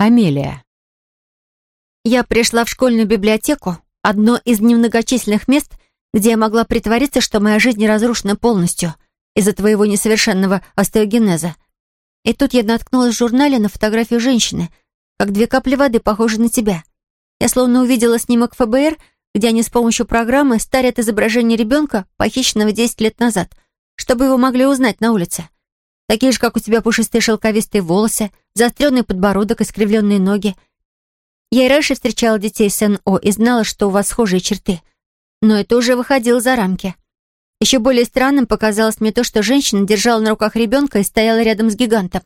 Амелия. Я пришла в школьную библиотеку, одно из немногочисленных мест, где я могла притвориться, что моя жизнь разрушена полностью из-за твоего несовершенного остеогенеза. И тут я наткнулась в журнале на фотографию женщины, как две капли воды, похожие на тебя. Я словно увидела снимок ФБР, где они с помощью программы старят изображение ребенка, похищенного 10 лет назад, чтобы его могли узнать на улице. Такие же, как у тебя пушистые шелковистые волосы, заостренный подбородок, искривленные ноги. Я и раньше встречала детей с НО и знала, что у вас схожие черты. Но это уже выходило за рамки. Еще более странным показалось мне то, что женщина держала на руках ребенка и стояла рядом с гигантом.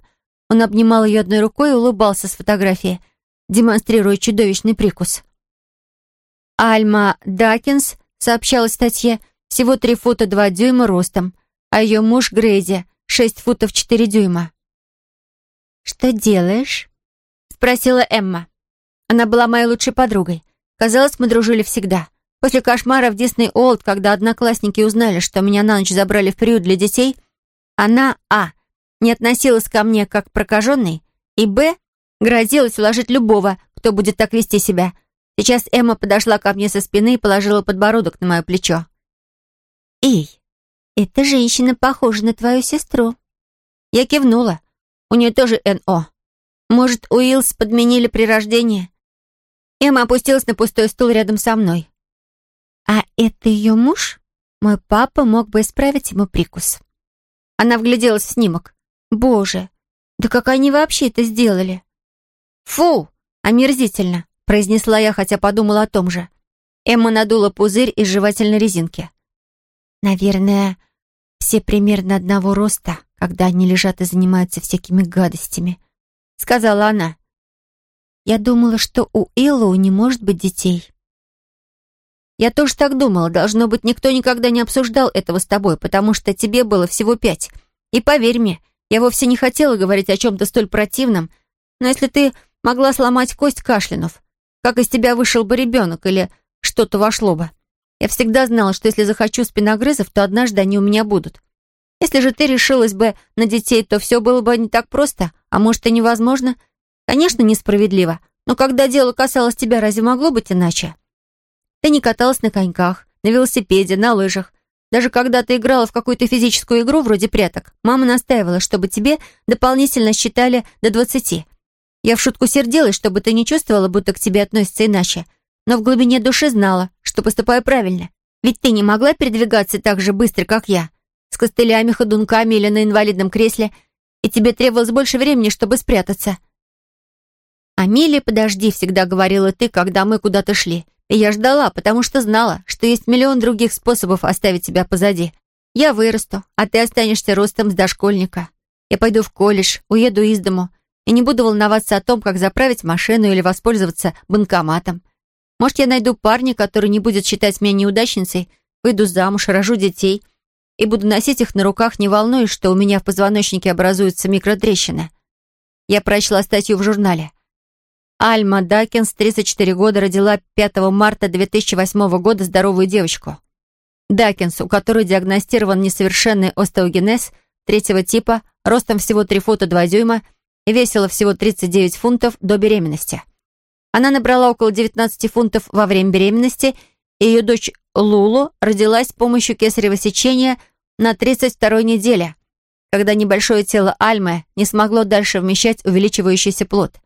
Он обнимал ее одной рукой и улыбался с фотографии, демонстрируя чудовищный прикус. Альма Дакинс, сообщала статье, всего три фута два дюйма ростом, а ее муж Грейди — шесть футов четыре дюйма. «Что делаешь?» — спросила Эмма. Она была моей лучшей подругой. Казалось, мы дружили всегда. После кошмара в Дисней Олд, когда одноклассники узнали, что меня на ночь забрали в приют для детей, она, а, не относилась ко мне как к прокаженной, и, б, грозилась уложить любого, кто будет так вести себя. Сейчас Эмма подошла ко мне со спины и положила подбородок на мое плечо. «Эй, «Эта женщина похожа на твою сестру». Я кивнула. У нее тоже НО. Может, Уиллс подменили при рождении? Эмма опустилась на пустой стул рядом со мной. «А это ее муж?» Мой папа мог бы исправить ему прикус. Она вгляделась в снимок. «Боже, да как они вообще это сделали?» «Фу! Омерзительно!» — произнесла я, хотя подумала о том же. Эмма надула пузырь из жевательной резинки. Наверное, все примерно одного роста, когда они лежат и занимаются всякими гадостями», — сказала она. «Я думала, что у Эллоу не может быть детей». «Я тоже так думала. Должно быть, никто никогда не обсуждал этого с тобой, потому что тебе было всего пять. И поверь мне, я вовсе не хотела говорить о чем-то столь противном, но если ты могла сломать кость кашлянув, как из тебя вышел бы ребенок или что-то вошло бы, я всегда знала, что если захочу спиногрызов, то однажды они у меня будут. Если же ты решилась бы на детей, то все было бы не так просто, а может и невозможно. Конечно, несправедливо, но когда дело касалось тебя, разве могло быть иначе? Ты не каталась на коньках, на велосипеде, на лыжах. Даже когда ты играла в какую-то физическую игру, вроде пряток, мама настаивала, чтобы тебе дополнительно считали до двадцати. Я в шутку сердилась, чтобы ты не чувствовала, будто к тебе относятся иначе — но в глубине души знала, что поступаю правильно. Ведь ты не могла передвигаться так же быстро, как я, с костылями, ходунками или на инвалидном кресле, и тебе требовалось больше времени, чтобы спрятаться. «Амелия, подожди», — всегда говорила ты, когда мы куда-то шли. И я ждала, потому что знала, что есть миллион других способов оставить тебя позади. Я вырасту, а ты останешься ростом с дошкольника. Я пойду в колледж, уеду из дому и не буду волноваться о том, как заправить машину или воспользоваться банкоматом. Может, я найду парня, который не будет считать меня неудачницей, выйду замуж, рожу детей и буду носить их на руках, не волнуясь, что у меня в позвоночнике образуются микротрещина. Я прочла статью в журнале. Альма Дакинс, 34 года, родила 5 марта 2008 года здоровую девочку. Дакинс, у которой диагностирован несовершенный остеогенез третьего типа, ростом всего 3 фута 2 дюйма и весила всего 39 фунтов до беременности. Она набрала около 19 фунтов во время беременности, и ее дочь Лулу родилась с помощью кесарево сечения на 32-й неделе, когда небольшое тело Альмы не смогло дальше вмещать увеличивающийся плод.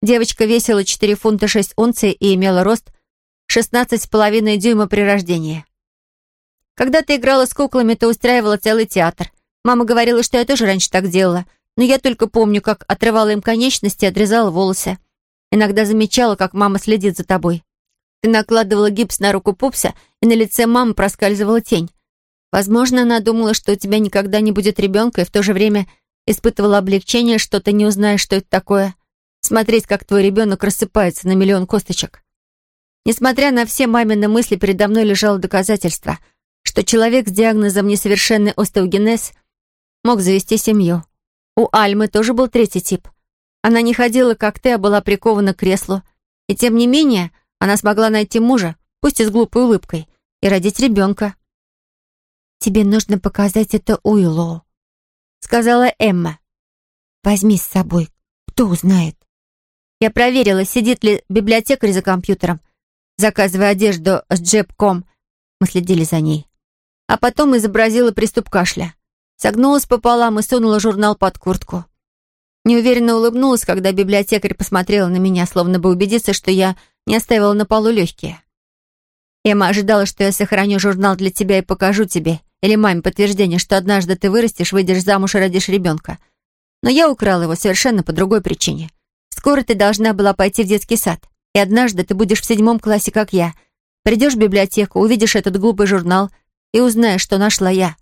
Девочка весила 4 фунта 6 унций и имела рост 16,5 дюйма при рождении. Когда ты играла с куклами, ты устраивала целый театр. Мама говорила, что я тоже раньше так делала, но я только помню, как отрывала им конечности и отрезала волосы. Иногда замечала, как мама следит за тобой. Ты накладывала гипс на руку пупса, и на лице мамы проскальзывала тень. Возможно, она думала, что у тебя никогда не будет ребенка, и в то же время испытывала облегчение, что ты не узнаешь, что это такое. Смотреть, как твой ребенок рассыпается на миллион косточек. Несмотря на все мамины мысли, передо мной лежало доказательство, что человек с диагнозом несовершенный остеогенез мог завести семью. У Альмы тоже был третий тип — она не ходила, как ты, а была прикована к креслу. И тем не менее, она смогла найти мужа, пусть и с глупой улыбкой, и родить ребенка. «Тебе нужно показать это Уиллоу», — сказала Эмма. «Возьми с собой. Кто узнает?» Я проверила, сидит ли библиотекарь за компьютером, заказывая одежду с джебком. Мы следили за ней. А потом изобразила приступ кашля. Согнулась пополам и сунула журнал под куртку. Неуверенно улыбнулась, когда библиотекарь посмотрела на меня, словно бы убедиться, что я не оставила на полу легкие. «Эмма ожидала, что я сохраню журнал для тебя и покажу тебе, или маме подтверждение, что однажды ты вырастешь, выйдешь замуж и родишь ребенка. Но я украла его совершенно по другой причине. Скоро ты должна была пойти в детский сад, и однажды ты будешь в седьмом классе, как я. Придешь в библиотеку, увидишь этот глупый журнал и узнаешь, что нашла я.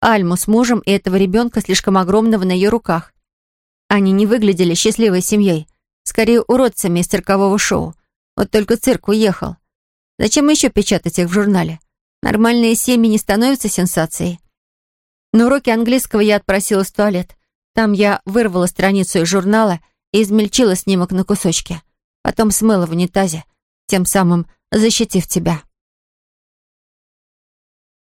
Альму с мужем и этого ребенка слишком огромного на ее руках. Они не выглядели счастливой семьей, скорее уродцами из циркового шоу. Вот только цирк уехал. Зачем еще печатать их в журнале? Нормальные семьи не становятся сенсацией. На уроке английского я отпросилась в туалет. Там я вырвала страницу из журнала и измельчила снимок на кусочки. Потом смыла в унитазе, тем самым защитив тебя.